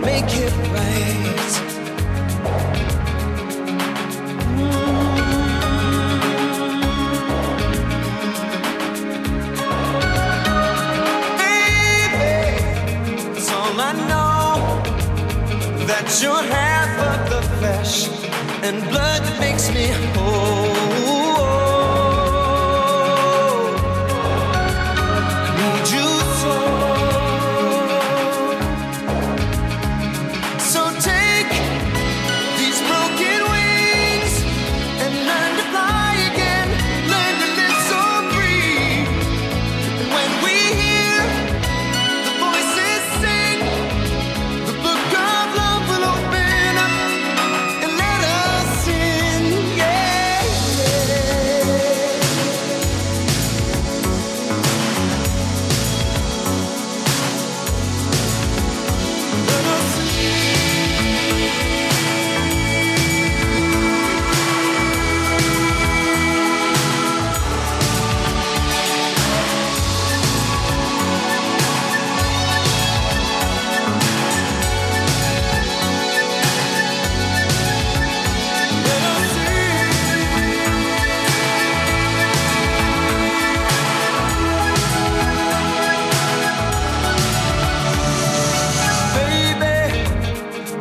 make it right. Baby, it's all I know that you're half of the flesh and blood that makes me whole.